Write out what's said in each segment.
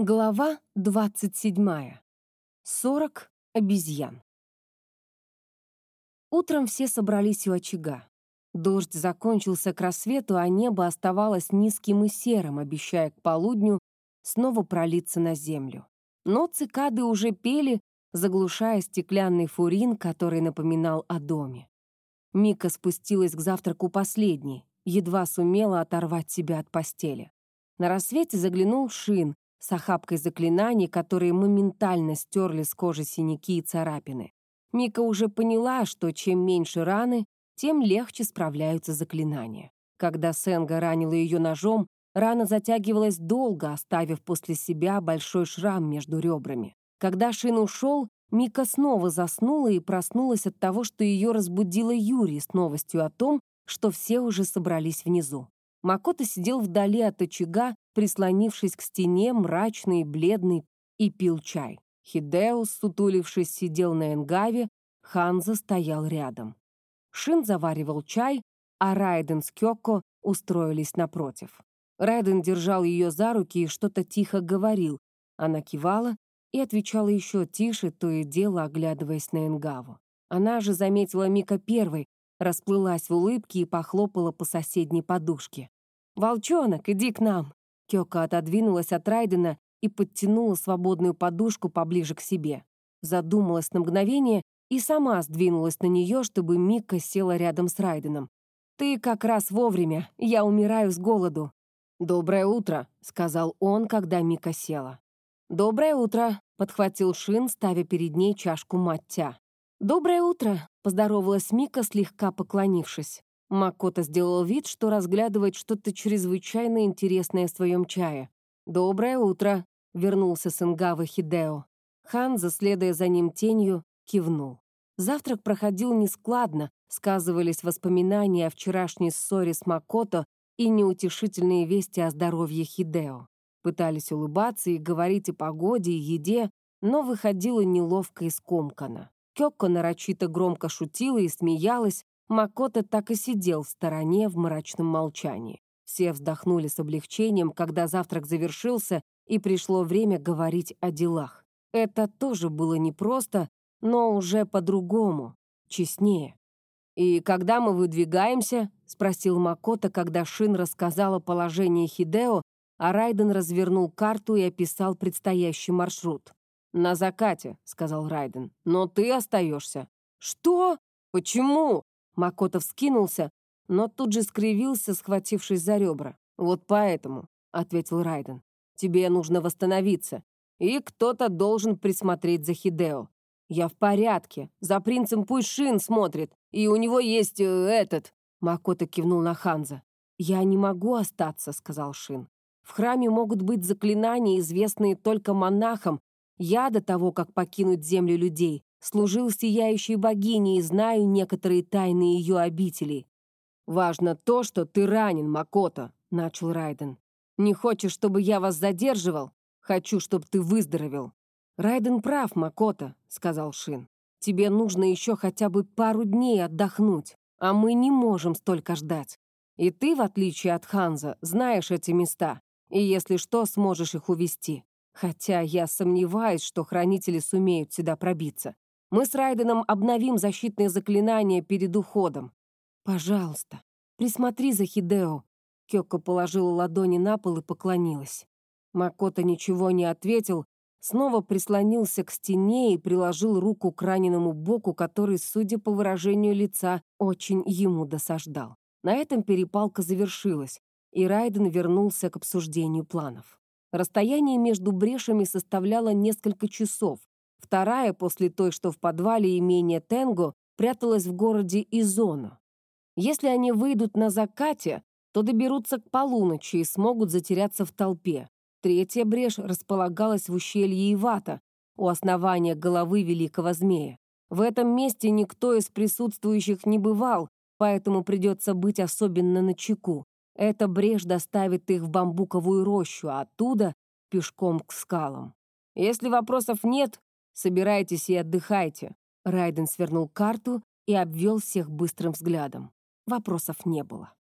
Глава 27. 40 обезьян. Утром все собрались у очага. Дождь закончился к рассвету, а небо оставалось низким и серым, обещая к полудню снова пролиться на землю. Но цикады уже пели, заглушая стеклянный фурин, который напоминал о доме. Мика спустилась к завтраку последней, едва сумела оторвать себя от постели. На рассвете заглянул Шин, с охапкой заклинаний, которые моментально стерли с кожи синяки и царапины. Мика уже поняла, что чем меньше раны, тем легче справляются заклинания. Когда Сенга ранила ее ножом, рана затягивалась долго, оставив после себя большой шрам между ребрами. Когда Шин ушел, Мика снова заснула и проснулась от того, что ее разбудила Юрий с новостью о том, что все уже собрались внизу. Макото сидел вдали от очага, прислонившись к стене, мрачный и бледный, и пил чай. Хидеус, сутулившись, сидел на энгаве, Ханза стоял рядом. Шин заваривал чай, а Райден с Кёко устроились напротив. Райден держал ее за руки и что-то тихо говорил. Она кивала и отвечала еще тише, то и дело оглядываясь на Энгаву. Она же заметила Мика первой, расплылась в улыбке и похлопала по соседней подушке. «Волчонок, иди к нам!» Кёка отодвинулась от Райдена и подтянула свободную подушку поближе к себе. Задумалась на мгновение и сама сдвинулась на нее, чтобы Мика села рядом с Райденом. «Ты как раз вовремя, я умираю с голоду». «Доброе утро», — сказал он, когда Мика села. «Доброе утро», — подхватил Шин, ставя перед ней чашку маття. «Доброе утро», — поздоровалась Мика, слегка поклонившись. Макота сделал вид, что разглядывает что-то чрезвычайно интересное в своем чае. «Доброе утро», — вернулся с Ингавы Хидео. Хан, заследуя за ним тенью, кивнул. Завтрак проходил нескладно, сказывались воспоминания о вчерашней ссоре с Макото и неутешительные вести о здоровье Хидео. Пытались улыбаться и говорить о погоде и еде, но выходило неловко и скомканно. Кёкко нарочито громко шутила и смеялась, Макото так и сидел в стороне в мрачном молчании. Все вздохнули с облегчением, когда завтрак завершился, и пришло время говорить о делах. Это тоже было непросто, но уже по-другому, честнее. «И когда мы выдвигаемся?» — спросил Макото, когда Шин рассказал о положении Хидео, а Райден развернул карту и описал предстоящий маршрут. «На закате», — сказал Райден. «Но ты остаешься». «Что? Почему?» Макото вскинулся, но тут же скривился, схватившись за ребра. «Вот поэтому», — ответил Райден. «Тебе нужно восстановиться, и кто-то должен присмотреть за Хидео. Я в порядке. За принцем пусть смотрит, и у него есть э, этот...» Макото кивнул на Ханза. «Я не могу остаться», — сказал Шин. «В храме могут быть заклинания, известные только монахам, я до того, как покинуть землю людей, служил сияющей богине и знаю некоторые тайны ее обители. «Важно то, что ты ранен, Макото», — начал Райден. «Не хочешь, чтобы я вас задерживал? Хочу, чтобы ты выздоровел». «Райден прав, Макото», — сказал Шин. «Тебе нужно еще хотя бы пару дней отдохнуть, а мы не можем столько ждать. И ты, в отличие от Ханза, знаешь эти места, и если что, сможешь их увести. Хотя я сомневаюсь, что хранители сумеют сюда пробиться. Мы с Райденом обновим защитные заклинания перед уходом. Пожалуйста, присмотри за Хидео. Кёко положила ладони на пол и поклонилась. Макото ничего не ответил, снова прислонился к стене и приложил руку к раненому боку, который, судя по выражению лица, очень ему досаждал. На этом перепалка завершилась, и Райден вернулся к обсуждению планов. Расстояние между брешами составляло несколько часов. Вторая, после той, что в подвале имения Тенго, пряталась в городе Изоно. Если они выйдут на закате, то доберутся к полуночи и смогут затеряться в толпе. Третья брешь располагалась в ущелье Ивата, у основания головы великого змея. В этом месте никто из присутствующих не бывал, поэтому придется быть особенно начеку. Эта брешь доставит их в бамбуковую рощу, а оттуда — пешком к скалам. Если вопросов нет, собирайтесь и отдыхайте. Райден свернул карту и обвел всех быстрым взглядом. Вопросов не было.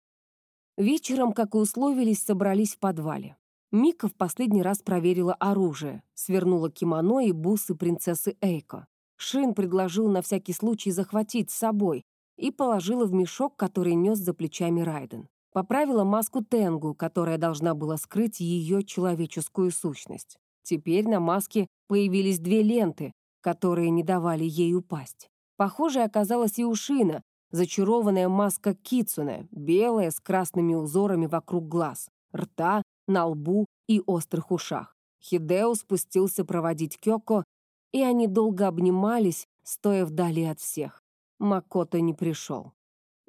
Вечером, как и условились, собрались в подвале. Мика в последний раз проверила оружие, свернула кимоно и бусы принцессы Эйко. Шин предложил на всякий случай захватить с собой и положила в мешок, который нес за плечами Райден. Поправила маску Тенгу, которая должна была скрыть ее человеческую сущность. Теперь на маске появились две ленты, которые не давали ей упасть. Похоже, оказалась и у Шина, зачарованная маска Кицуне, белая с красными узорами вокруг глаз, рта, на лбу и острых ушах. Хидео спустился проводить Кёко, и они долго обнимались, стоя вдали от всех. Макото не пришел.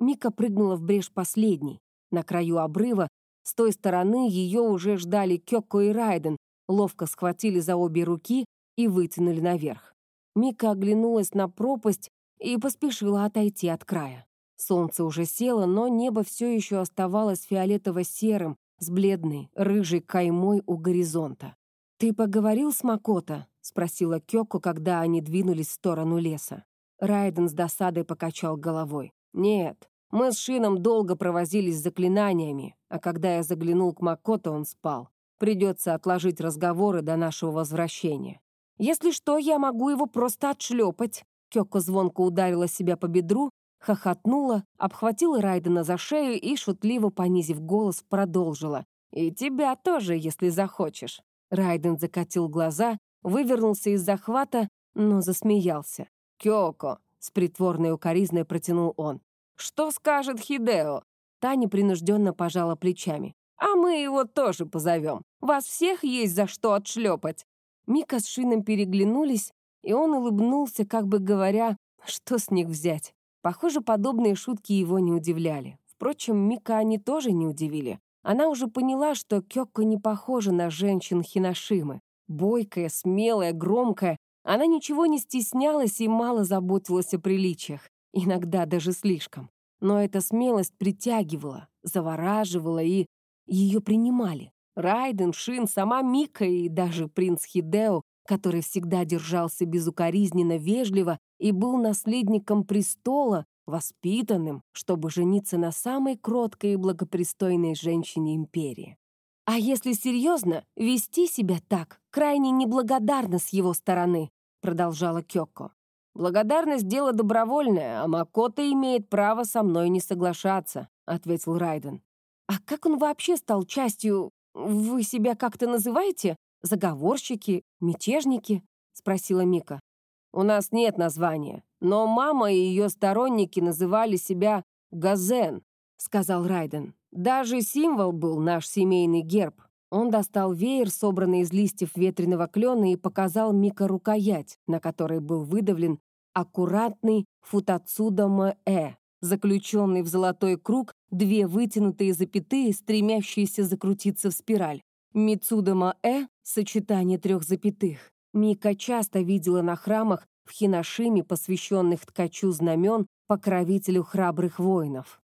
Мика прыгнула в брешь последней. На краю обрыва, с той стороны, ее уже ждали Кёко и Райден, ловко схватили за обе руки и вытянули наверх. Мика оглянулась на пропасть и поспешила отойти от края. Солнце уже село, но небо все еще оставалось фиолетово-серым, с бледной, рыжей каймой у горизонта. «Ты поговорил с Макото?» — спросила Кёко, когда они двинулись в сторону леса. Райден с досадой покачал головой. «Нет, мы с Шином долго провозились заклинаниями, а когда я заглянул к Макото, он спал. Придется отложить разговоры до нашего возвращения. Если что, я могу его просто отшлепать». Кёко звонко ударила себя по бедру, хохотнула, обхватила Райдена за шею и, шутливо понизив голос, продолжила. «И тебя тоже, если захочешь». Райден закатил глаза, вывернулся из захвата, но засмеялся. «Кёко!» — с притворной укоризной протянул он. «Что скажет Хидео?» Та непринужденно пожала плечами. «А мы его тоже позовем. Вас всех есть за что отшлепать». Мика с Шином переглянулись, и он улыбнулся, как бы говоря, что с них взять. Похоже, подобные шутки его не удивляли. Впрочем, Мика они тоже не удивили. Она уже поняла, что Кёкко не похожа на женщин Хиношимы. Бойкая, смелая, громкая, она ничего не стеснялась и мало заботилась о приличиях, иногда даже слишком. Но эта смелость притягивала, завораживала и ее принимали. Райден, Шин, сама Мика и даже принц Хидео, который всегда держался безукоризненно вежливо и был наследником престола, воспитанным, чтобы жениться на самой кроткой и благопристойной женщине империи. А если серьезно, вести себя так крайне неблагодарно с его стороны, продолжала Кёко. «Благодарность — дело добровольное, а Макото имеет право со мной не соглашаться», — ответил Райден. «А как он вообще стал частью... Вы себя как-то называете? Заговорщики? Мятежники?» — спросила Мика. У нас нет названия, но мама и ее сторонники называли себя Газен, сказал Райден. Даже символ был наш семейный герб. Он достал веер, собранный из листьев ветреного клена, и показал Мика рукоять, на которой был выдавлен аккуратный футацудама-э, заключенный в золотой круг, две вытянутые запятые, стремящиеся закрутиться в спираль. Мицудама-э — сочетание трех запятых. Мика часто видела на храмах в Хиношиме, посвященных ткачу знамен, покровителю храбрых воинов.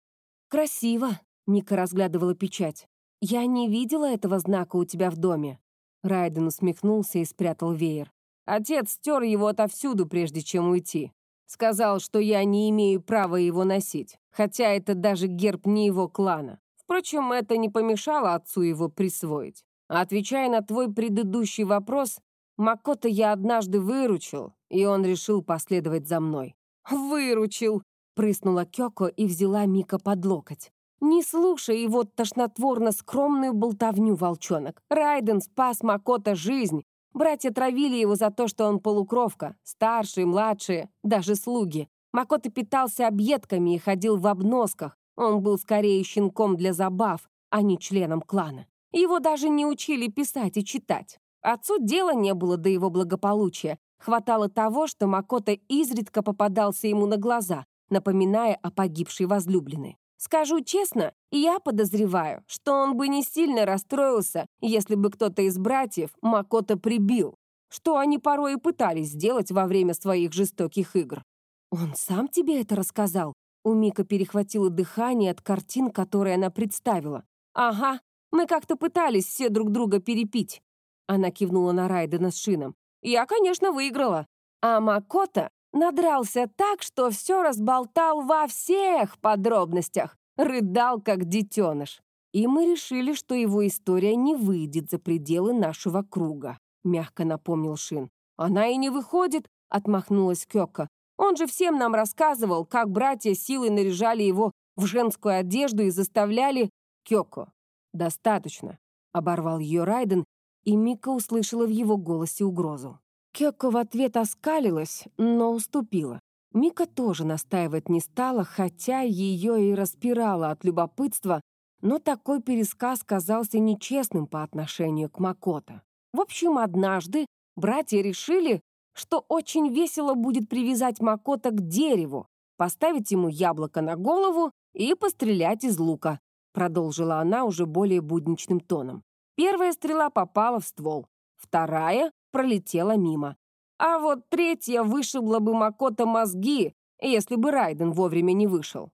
«Красиво», — Мика разглядывала печать. «Я не видела этого знака у тебя в доме». Райден усмехнулся и спрятал веер. Отец стер его отовсюду, прежде чем уйти. Сказал, что я не имею права его носить, хотя это даже герб не его клана. Впрочем, это не помешало отцу его присвоить. отвечая на твой предыдущий вопрос, Макота я однажды выручил, и он решил последовать за мной. «Выручил!» — прыснула Кёко и взяла Мика под локоть. «Не слушай его тошнотворно скромную болтовню, волчонок. Райден спас Макота жизнь. Братья травили его за то, что он полукровка. Старшие, младшие, даже слуги. Макота питался объедками и ходил в обносках. Он был скорее щенком для забав, а не членом клана. Его даже не учили писать и читать. Отцу дела не было до его благополучия. Хватало того, что Макото изредка попадался ему на глаза, напоминая о погибшей возлюбленной. Скажу честно, я подозреваю, что он бы не сильно расстроился, если бы кто-то из братьев Макото прибил, что они порой и пытались сделать во время своих жестоких игр. «Он сам тебе это рассказал?» У Мика перехватило дыхание от картин, которые она представила. «Ага, мы как-то пытались все друг друга перепить. Она кивнула на Райдена с Шином. «Я, конечно, выиграла. А Макота надрался так, что все разболтал во всех подробностях. Рыдал, как детеныш. и мы решили, что его история не выйдет за пределы нашего круга», — мягко напомнил Шин. «Она и не выходит», — отмахнулась Кёка. «Он же всем нам рассказывал, как братья силой наряжали его в женскую одежду и заставляли...» «Кёко, достаточно», — оборвал ее Райден, и Мика услышала в его голосе угрозу. Кёко в ответ оскалилась, но уступила. Мика тоже настаивать не стала, хотя ее и распирала от любопытства, но такой пересказ казался нечестным по отношению к Макото. В общем, однажды братья решили, что очень весело будет привязать Макото к дереву, поставить ему яблоко на голову и пострелять из лука, продолжила она уже более будничным тоном. Первая стрела попала в ствол, вторая пролетела мимо. А вот третья вышибла бы Макото мозги, если бы Райден вовремя не вышел.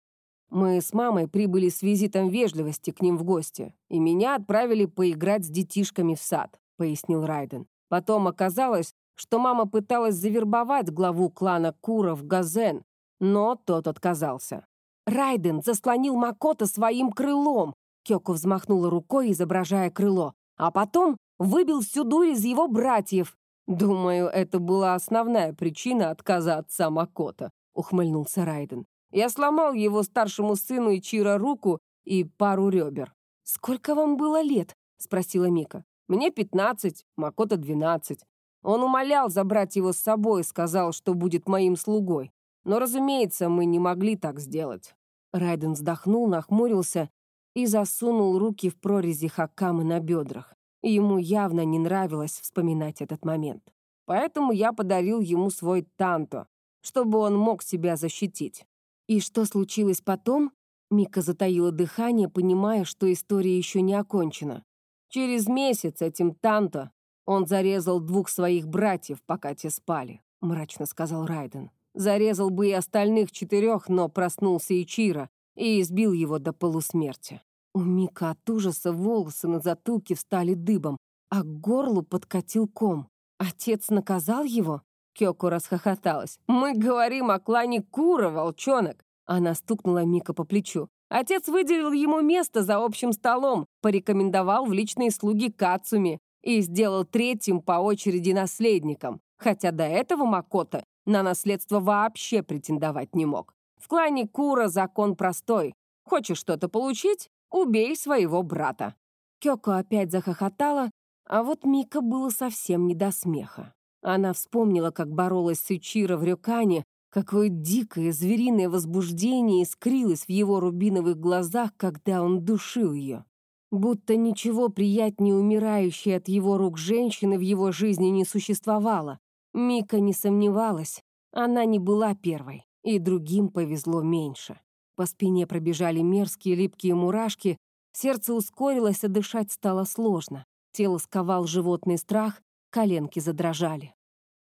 Мы с мамой прибыли с визитом вежливости к ним в гости, и меня отправили поиграть с детишками в сад, пояснил Райден. Потом оказалось, что мама пыталась завербовать главу клана Кура в Газен, но тот отказался. Райден заслонил Макото своим крылом. Кёко взмахнула рукой, изображая крыло, а потом выбил всю дурь из его братьев. «Думаю, это была основная причина отказа отца Макота», — ухмыльнулся Райден. «Я сломал его старшему сыну Ичиро руку и пару ребер». «Сколько вам было лет?» — спросила Мика. «Мне пятнадцать, Макота двенадцать. Он умолял забрать его с собой, сказал, что будет моим слугой. Но, разумеется, мы не могли так сделать». Райден вздохнул, нахмурился и засунул руки в прорези Хакамы на бедрах. Ему явно не нравилось вспоминать этот момент. Поэтому я подарил ему свой танто, чтобы он мог себя защитить. И что случилось потом? Мика затаила дыхание, понимая, что история еще не окончена. Через месяц этим танто он зарезал двух своих братьев, пока те спали, мрачно сказал Райден. Зарезал бы и остальных четырех, но проснулся Ичиро и избил его до полусмерти. У Мика от ужаса волосы на затылке встали дыбом, а к горлу подкатил ком. Отец наказал его? Кёко расхохоталась. «Мы говорим о клане Кура, волчонок!» Она стукнула Мика по плечу. Отец выделил ему место за общим столом, порекомендовал в личные слуги Кацуми и сделал третьим по очереди наследником, хотя до этого Макото на наследство вообще претендовать не мог. В клане Кура закон простой. Хочешь что-то получить? Убей своего брата». Кёко опять захохотала, а вот Мика было совсем не до смеха. Она вспомнила, как боролась с Ичиро в Рюкане, какое дикое звериное возбуждение искрилось в его рубиновых глазах, когда он душил ее. Будто ничего приятнее умирающей от его рук женщины в его жизни не существовало. Мика не сомневалась, она не была первой, и другим повезло меньше. По спине пробежали мерзкие липкие мурашки, сердце ускорилось, а дышать стало сложно. Тело сковал животный страх, коленки задрожали.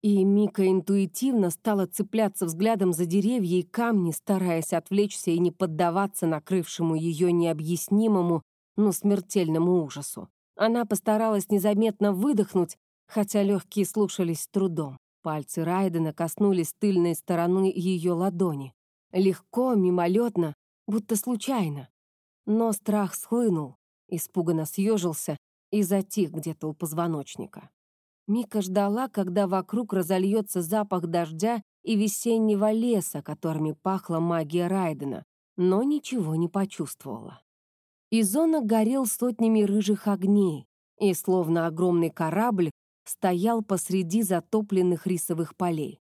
И Мика интуитивно стала цепляться взглядом за деревья и камни, стараясь отвлечься и не поддаваться накрывшему ее необъяснимому, но смертельному ужасу. Она постаралась незаметно выдохнуть, хотя легкие слушались с трудом. Пальцы Райдена коснулись тыльной стороны ее ладони. Легко, мимолетно, будто случайно. Но страх схлынул, испуганно съежился и затих где-то у позвоночника. Мика ждала, когда вокруг разольется запах дождя и весеннего леса, которыми пахла магия Райдена, но ничего не почувствовала. Изона горел сотнями рыжих огней, и, словно огромный корабль, стоял посреди затопленных рисовых полей.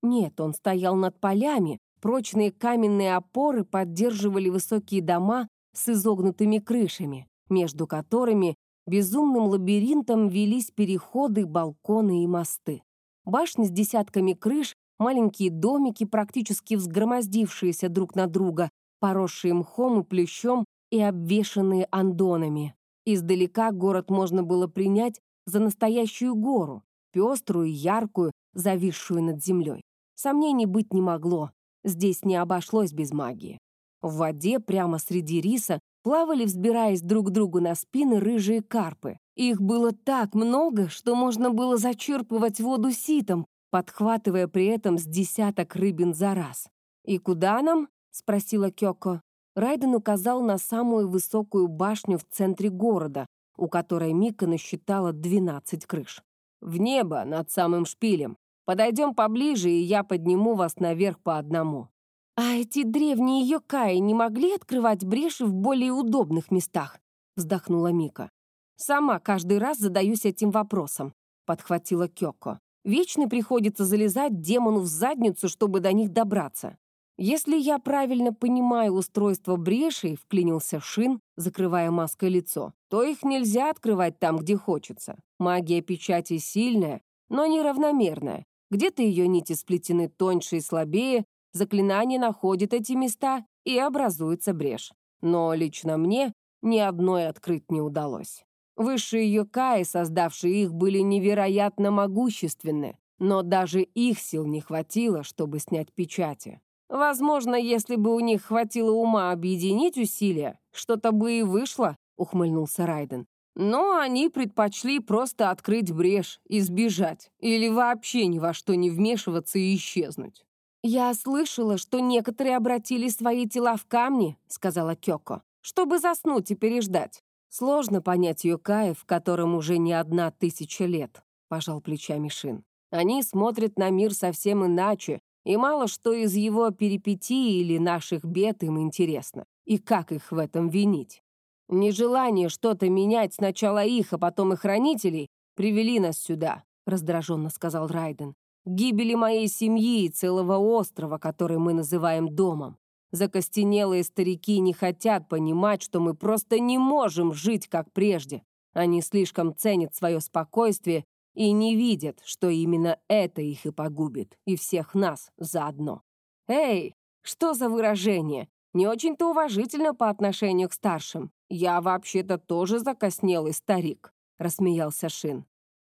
Нет, он стоял над полями, Прочные каменные опоры поддерживали высокие дома с изогнутыми крышами, между которыми безумным лабиринтом велись переходы, балконы и мосты. Башни с десятками крыш, маленькие домики, практически взгромоздившиеся друг на друга, поросшие мхом и плющом и обвешанные андонами. Издалека город можно было принять за настоящую гору, пеструю яркую, зависшую над землей. Сомнений быть не могло. Здесь не обошлось без магии. В воде прямо среди риса плавали, взбираясь друг другу на спины, рыжие карпы. Их было так много, что можно было зачерпывать воду ситом, подхватывая при этом с десяток рыбин за раз. «И куда нам?» — спросила Кёко. Райден указал на самую высокую башню в центре города, у которой Мика насчитала 12 крыш. «В небо, над самым шпилем. Подойдем поближе, и я подниму вас наверх по одному». «А эти древние Йокаи не могли открывать бреши в более удобных местах?» — вздохнула Мика. «Сама каждый раз задаюсь этим вопросом», — подхватила Кёко. «Вечно приходится залезать демону в задницу, чтобы до них добраться». «Если я правильно понимаю устройство брешей», — вклинился Шин, закрывая маской лицо, «то их нельзя открывать там, где хочется. Магия печати сильная, но неравномерная. Где-то ее нити сплетены тоньше и слабее, заклинание находит эти места и образуется брешь. Но лично мне ни одной открыть не удалось. Высшие Йокаи, создавшие их, были невероятно могущественны, но даже их сил не хватило, чтобы снять печати. Возможно, если бы у них хватило ума объединить усилия, что-то бы и вышло, ухмыльнулся Райден. Но они предпочли просто открыть брешь и сбежать, или вообще ни во что не вмешиваться и исчезнуть. «Я слышала, что некоторые обратили свои тела в камни», — сказала Кёко, «чтобы заснуть и переждать. Сложно понять Йокаев, которым уже не одна тысяча лет», — пожал плечами Шин. «Они смотрят на мир совсем иначе, и мало что из его перипетий или наших бед им интересно. И как их в этом винить? Нежелание что-то менять сначала их, а потом и хранителей привели нас сюда», — раздраженно сказал Райден гибели моей семьи и целого острова, который мы называем домом. Закостенелые старики не хотят понимать, что мы просто не можем жить, как прежде. Они слишком ценят свое спокойствие и не видят, что именно это их и погубит, и всех нас заодно. «Эй, что за выражение? Не очень-то уважительно по отношению к старшим. Я вообще-то тоже закоснелый старик», — рассмеялся Шин.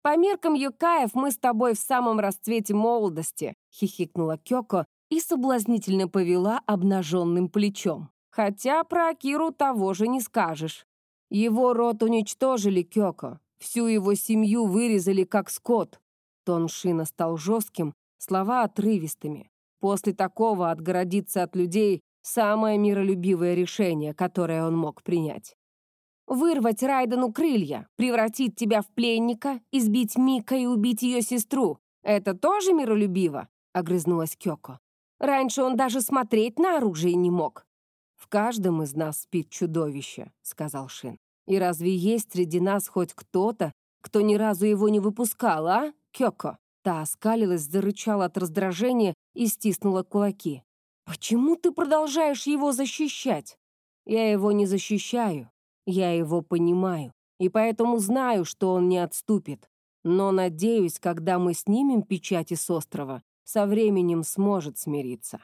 «По меркам Юкаев мы с тобой в самом расцвете молодости», — хихикнула Кёко и соблазнительно повела обнаженным плечом. «Хотя про Акиру того же не скажешь. Его род уничтожили Кёко, всю его семью вырезали как скот». Тон Шина стал жестким, слова отрывистыми. После такого отгородиться от людей — самое миролюбивое решение, которое он мог принять. Вырвать Райдену крылья, превратить тебя в пленника, избить Мика и убить ее сестру. Это тоже миролюбиво?» — огрызнулась Кёко. «Раньше он даже смотреть на оружие не мог». «В каждом из нас спит чудовище», — сказал Шин. «И разве есть среди нас хоть кто-то, кто ни разу его не выпускал, а, Кёко?» Та оскалилась, зарычала от раздражения и стиснула кулаки. «Почему ты продолжаешь его защищать?» «Я его не защищаю. Я его понимаю, и поэтому знаю, что он не отступит. Но, надеюсь, когда мы снимем печати с острова, со временем сможет смириться».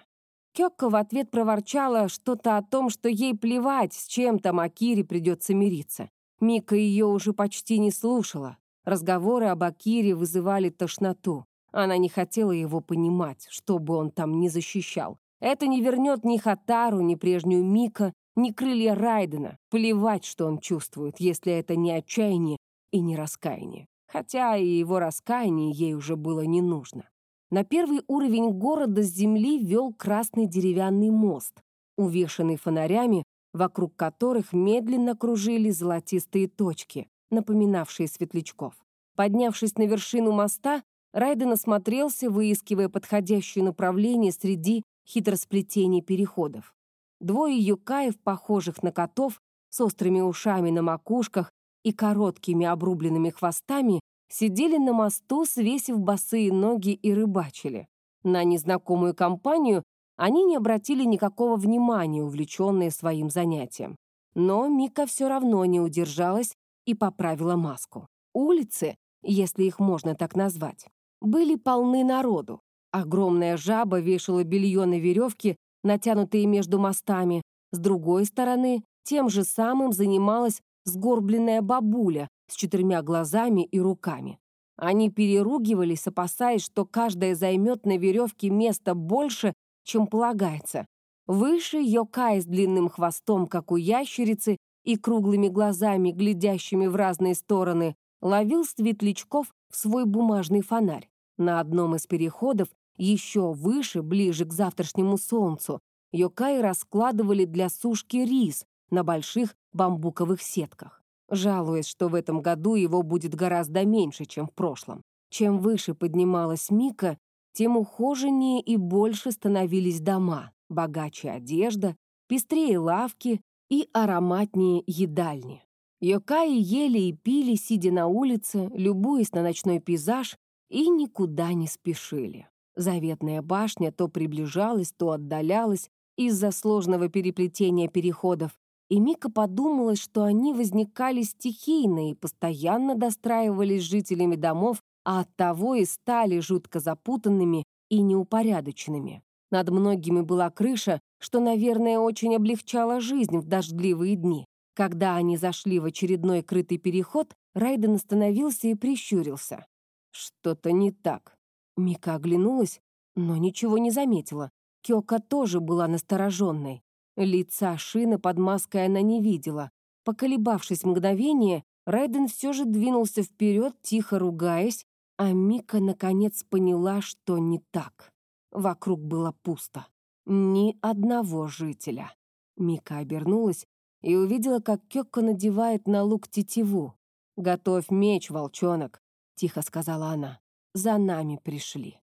Кёкко в ответ проворчала что-то о том, что ей плевать, с чем там Акире придется мириться. Мика ее уже почти не слушала. Разговоры об Акире вызывали тошноту. Она не хотела его понимать, что бы он там ни защищал. Это не вернет ни Хатару, ни прежнюю Мика, не крылья Райдена. Плевать, что он чувствует, если это не отчаяние и не раскаяние. Хотя и его раскаяние ей уже было не нужно. На первый уровень города с земли вел красный деревянный мост, увешанный фонарями, вокруг которых медленно кружили золотистые точки, напоминавшие светлячков. Поднявшись на вершину моста, Райден осмотрелся, выискивая подходящее направление среди хитросплетений переходов. Двое юкаев, похожих на котов, с острыми ушами на макушках и короткими обрубленными хвостами, сидели на мосту, свесив босые ноги и рыбачили. На незнакомую компанию они не обратили никакого внимания, увлеченные своим занятием. Но Мика все равно не удержалась и поправила маску. Улицы, если их можно так назвать, были полны народу. Огромная жаба вешала белье на веревке натянутые между мостами. С другой стороны, тем же самым занималась сгорбленная бабуля с четырьмя глазами и руками. Они переругивались, опасаясь, что каждая займет на веревке место больше, чем полагается. Выше Йокай с длинным хвостом, как у ящерицы, и круглыми глазами, глядящими в разные стороны, ловил светлячков в свой бумажный фонарь. На одном из переходов еще выше, ближе к завтрашнему солнцу, Йокаи раскладывали для сушки рис на больших бамбуковых сетках, жалуясь, что в этом году его будет гораздо меньше, чем в прошлом. Чем выше поднималась Мика, тем ухоженнее и больше становились дома, богаче одежда, пестрее лавки и ароматнее едальни. Йокаи ели и пили, сидя на улице, любуясь на ночной пейзаж, и никуда не спешили. Заветная башня то приближалась, то отдалялась из-за сложного переплетения переходов, и Мика подумала, что они возникали стихийно и постоянно достраивались жителями домов, а оттого и стали жутко запутанными и неупорядоченными. Над многими была крыша, что, наверное, очень облегчало жизнь в дождливые дни. Когда они зашли в очередной крытый переход, Райден остановился и прищурился. Что-то не так. Мика оглянулась, но ничего не заметила. Кёка тоже была настороженной. Лица Шины под маской она не видела. Поколебавшись мгновение, Райден все же двинулся вперед, тихо ругаясь, а Мика наконец поняла, что не так. Вокруг было пусто. Ни одного жителя. Мика обернулась и увидела, как Кёкко надевает на лук тетиву. «Готовь меч, волчонок», — тихо сказала она. «За нами пришли».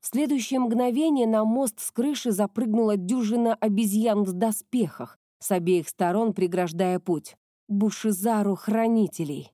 В следующее мгновение на мост с крыши запрыгнула дюжина обезьян в доспехах, с обеих сторон преграждая путь. Бушизару хранителей.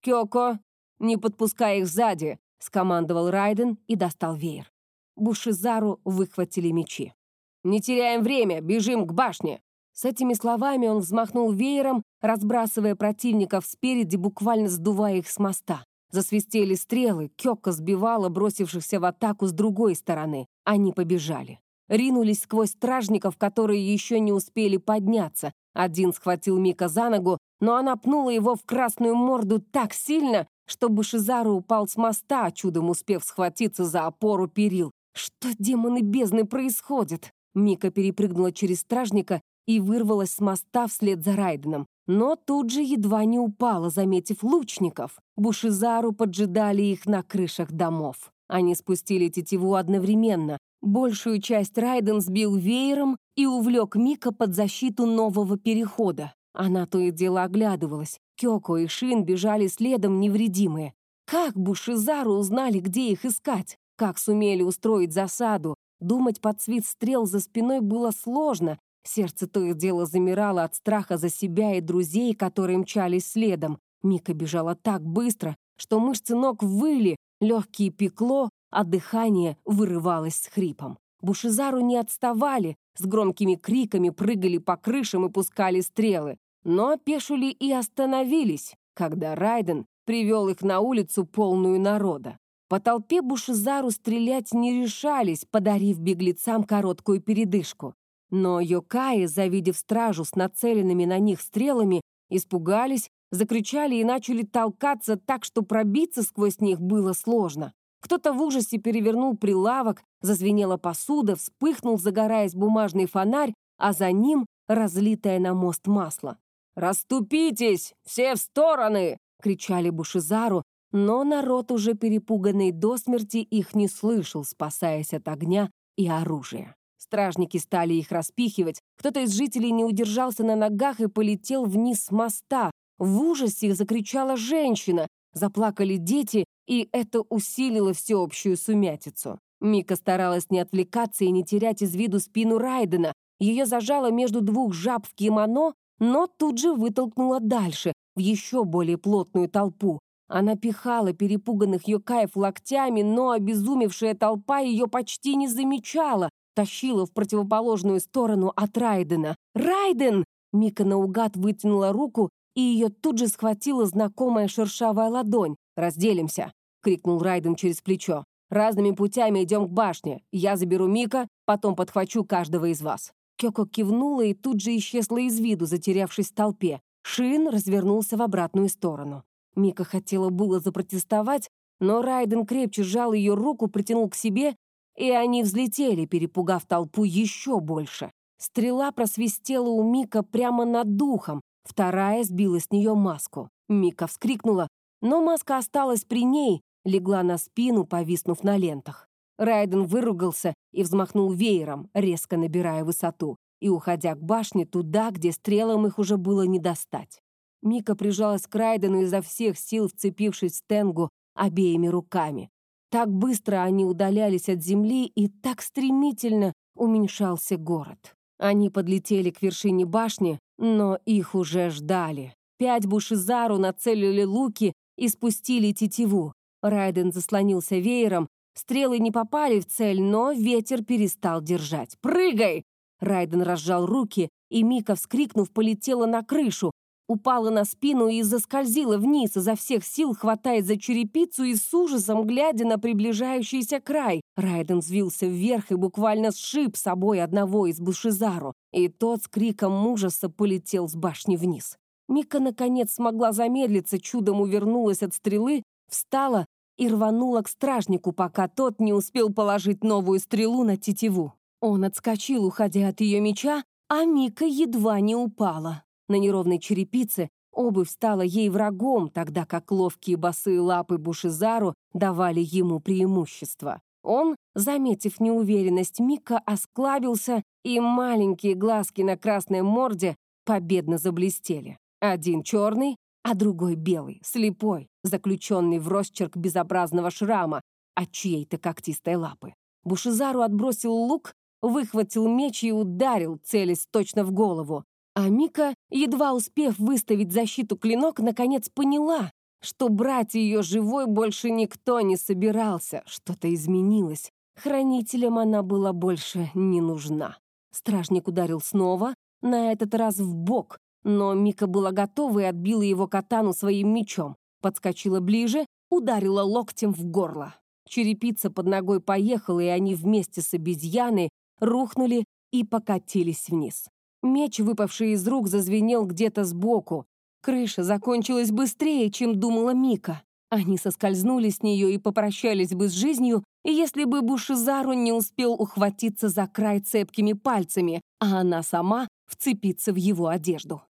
«Кёко, не подпускай их сзади!» — скомандовал Райден и достал веер. Бушизару выхватили мечи. «Не теряем время, бежим к башне!» С этими словами он взмахнул веером, разбрасывая противников спереди, буквально сдувая их с моста. Засвистели стрелы, Кёка сбивала бросившихся в атаку с другой стороны. Они побежали. Ринулись сквозь стражников, которые еще не успели подняться. Один схватил Мика за ногу, но она пнула его в красную морду так сильно, что Башизару упал с моста, чудом успев схватиться за опору перил. Что, демоны бездны, происходит? Мика перепрыгнула через стражника и вырвалась с моста вслед за Райденом. Но тут же едва не упала, заметив лучников. Бушизару поджидали их на крышах домов. Они спустили тетиву одновременно. Большую часть Райден сбил веером и увлек Мика под защиту нового перехода. Она то и дело оглядывалась. Кёко и Шин бежали следом невредимые. Как Бушизару узнали, где их искать? Как сумели устроить засаду? Думать под свист стрел за спиной было сложно, Сердце то и дело замирало от страха за себя и друзей, которые мчались следом. Мика бежала так быстро, что мышцы ног выли, легкие пекло, а дыхание вырывалось с хрипом. Бушизару не отставали, с громкими криками прыгали по крышам и пускали стрелы. Но опешили и остановились, когда Райден привел их на улицу полную народа. По толпе Бушизару стрелять не решались, подарив беглецам короткую передышку. Но Йокаи, завидев стражу с нацеленными на них стрелами, испугались, закричали и начали толкаться так, что пробиться сквозь них было сложно. Кто-то в ужасе перевернул прилавок, зазвенела посуда, вспыхнул, загораясь бумажный фонарь, а за ним разлитое на мост масло. «Раступитесь! Все в стороны!» — кричали Бушизару, но народ, уже перепуганный до смерти, их не слышал, спасаясь от огня и оружия. Стражники стали их распихивать. Кто-то из жителей не удержался на ногах и полетел вниз с моста. В ужасе закричала женщина. Заплакали дети, и это усилило всеобщую сумятицу. Мика старалась не отвлекаться и не терять из виду спину Райдена. Ее зажало между двух жаб в кимоно, но тут же вытолкнула дальше, в еще более плотную толпу. Она пихала перепуганных Йокаев локтями, но обезумевшая толпа ее почти не замечала, тащила в противоположную сторону от Райдена. «Райден!» Мика наугад вытянула руку, и ее тут же схватила знакомая шершавая ладонь. «Разделимся!» — крикнул Райден через плечо. «Разными путями идем к башне. Я заберу Мика, потом подхвачу каждого из вас». Кёко кивнула и тут же исчезла из виду, затерявшись в толпе. Шин развернулся в обратную сторону. Мика хотела было запротестовать, но Райден крепче сжал ее руку, притянул к себе и они взлетели, перепугав толпу еще больше. Стрела просвистела у Мика прямо над духом, вторая сбила с нее маску. Мика вскрикнула, но маска осталась при ней, легла на спину, повиснув на лентах. Райден выругался и взмахнул веером, резко набирая высоту, и уходя к башне туда, где стрелам их уже было не достать. Мика прижалась к Райдену изо всех сил, вцепившись в Тенгу обеими руками. Так быстро они удалялись от земли, и так стремительно уменьшался город. Они подлетели к вершине башни, но их уже ждали. Пять бушизару нацелили луки и спустили тетиву. Райден заслонился веером, стрелы не попали в цель, но ветер перестал держать. «Прыгай!» Райден разжал руки, и Мика, вскрикнув, полетела на крышу, упала на спину и заскользила вниз, изо всех сил хватаясь за черепицу и с ужасом глядя на приближающийся край. Райден взвился вверх и буквально сшиб собой одного из Бушизару, и тот с криком ужаса полетел с башни вниз. Мика, наконец, смогла замедлиться, чудом увернулась от стрелы, встала и рванула к стражнику, пока тот не успел положить новую стрелу на тетиву. Он отскочил, уходя от ее меча, а Мика едва не упала. На неровной черепице обувь стала ей врагом, тогда как ловкие босые лапы Бушизару давали ему преимущество. Он, заметив неуверенность Мика, осклабился, и маленькие глазки на красной морде победно заблестели. Один черный, а другой белый, слепой, заключенный в росчерк безобразного шрама от чьей-то когтистой лапы. Бушизару отбросил лук, выхватил меч и ударил, целясь точно в голову. А Мика, едва успев выставить защиту клинок, наконец поняла, что брать ее живой больше никто не собирался. Что-то изменилось. Хранителям она была больше не нужна. Стражник ударил снова, на этот раз в бок, но Мика была готова и отбила его катану своим мечом. Подскочила ближе, ударила локтем в горло. Черепица под ногой поехала, и они вместе с обезьяной рухнули и покатились вниз. Меч, выпавший из рук, зазвенел где-то сбоку. Крыша закончилась быстрее, чем думала Мика. Они соскользнули с нее и попрощались бы с жизнью, если бы Бушизару не успел ухватиться за край цепкими пальцами, а она сама вцепиться в его одежду.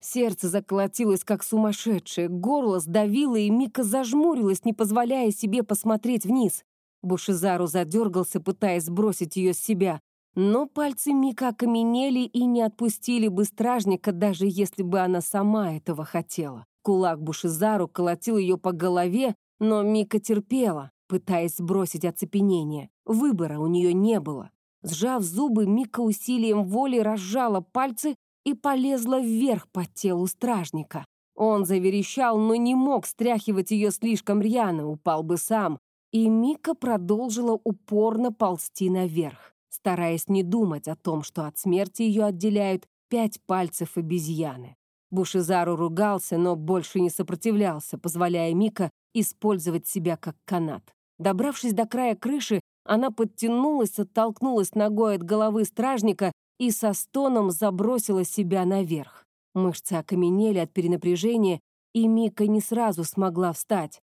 Сердце заколотилось, как сумасшедшее, горло сдавило, и Мика зажмурилась, не позволяя себе посмотреть вниз. Бушизару задергался, пытаясь сбросить ее с себя. Но пальцы Мика окаменели и не отпустили бы стражника, даже если бы она сама этого хотела. Кулак Бушизару колотил ее по голове, но Мика терпела, пытаясь сбросить оцепенение. Выбора у нее не было. Сжав зубы, Мика усилием воли разжала пальцы и полезла вверх по телу стражника. Он заверещал, но не мог стряхивать ее слишком рьяно, упал бы сам. И Мика продолжила упорно ползти наверх стараясь не думать о том, что от смерти ее отделяют пять пальцев обезьяны. Бушизару ругался, но больше не сопротивлялся, позволяя Мика использовать себя как канат. Добравшись до края крыши, она подтянулась, оттолкнулась ногой от головы стражника и со стоном забросила себя наверх. Мышцы окаменели от перенапряжения, и Мика не сразу смогла встать.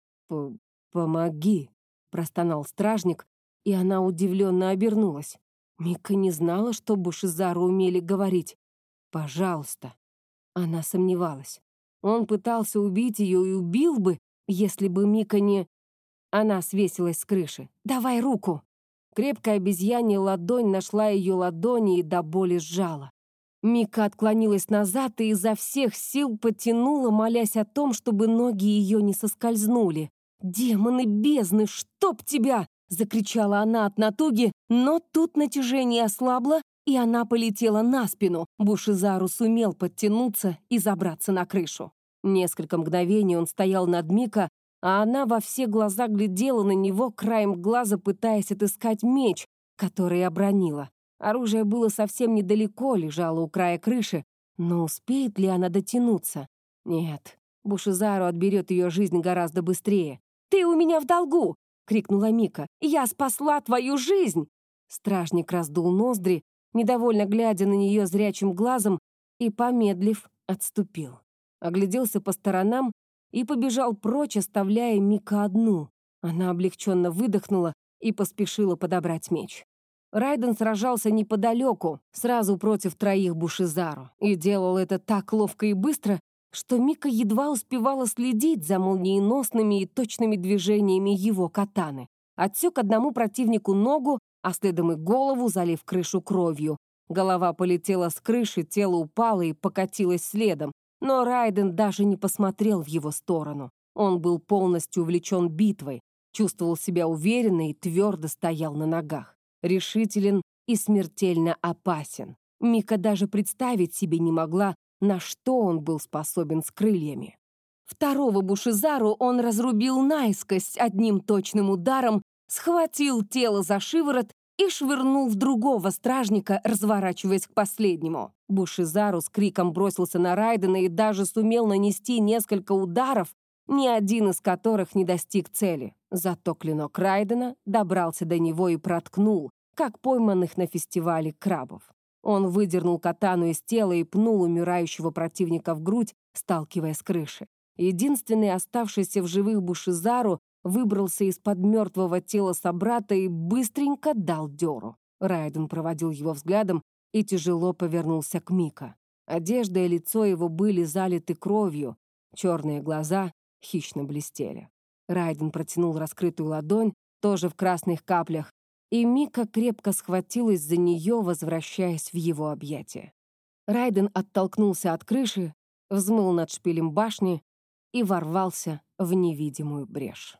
«Помоги», — простонал стражник, и она удивленно обернулась. Мика не знала, что Бушизару умели говорить. «Пожалуйста». Она сомневалась. Он пытался убить ее и убил бы, если бы Мика не... Она свесилась с крыши. «Давай руку!» Крепкая обезьянья ладонь нашла ее ладони и до боли сжала. Мика отклонилась назад и изо всех сил потянула, молясь о том, чтобы ноги ее не соскользнули. «Демоны бездны, чтоб тебя!» Закричала она от натуги, но тут натяжение ослабло, и она полетела на спину. Бушизару сумел подтянуться и забраться на крышу. Несколько мгновений он стоял над Мика, а она во все глаза глядела на него, краем глаза пытаясь отыскать меч, который обронила. Оружие было совсем недалеко, лежало у края крыши, но успеет ли она дотянуться? Нет, Бушизару отберет ее жизнь гораздо быстрее. «Ты у меня в долгу!» — крикнула Мика. «Я спасла твою жизнь!» Стражник раздул ноздри, недовольно глядя на нее зрячим глазом, и, помедлив, отступил. Огляделся по сторонам и побежал прочь, оставляя Мика одну. Она облегченно выдохнула и поспешила подобрать меч. Райден сражался неподалеку, сразу против троих Бушизару, и делал это так ловко и быстро, что Мика едва успевала следить за молниеносными и точными движениями его катаны. отсек одному противнику ногу, а следом и голову, залив крышу кровью. Голова полетела с крыши, тело упало и покатилось следом, но Райден даже не посмотрел в его сторону. Он был полностью увлечен битвой, чувствовал себя уверенно и твердо стоял на ногах. Решителен и смертельно опасен. Мика даже представить себе не могла, на что он был способен с крыльями. Второго Бушизару он разрубил наискось одним точным ударом, схватил тело за шиворот и швырнул в другого стражника, разворачиваясь к последнему. Бушизару с криком бросился на Райдена и даже сумел нанести несколько ударов, ни один из которых не достиг цели. Зато клинок Райдена добрался до него и проткнул, как пойманных на фестивале крабов. Он выдернул катану из тела и пнул умирающего противника в грудь, сталкивая с крыши. Единственный оставшийся в живых Бушизару выбрался из-под мертвого тела собрата и быстренько дал дёру. Райден проводил его взглядом и тяжело повернулся к Мика. Одежда и лицо его были залиты кровью, черные глаза хищно блестели. Райден протянул раскрытую ладонь, тоже в красных каплях, и Мика крепко схватилась за нее, возвращаясь в его объятия. Райден оттолкнулся от крыши, взмыл над шпилем башни и ворвался в невидимую брешь.